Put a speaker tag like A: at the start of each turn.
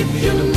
A: If you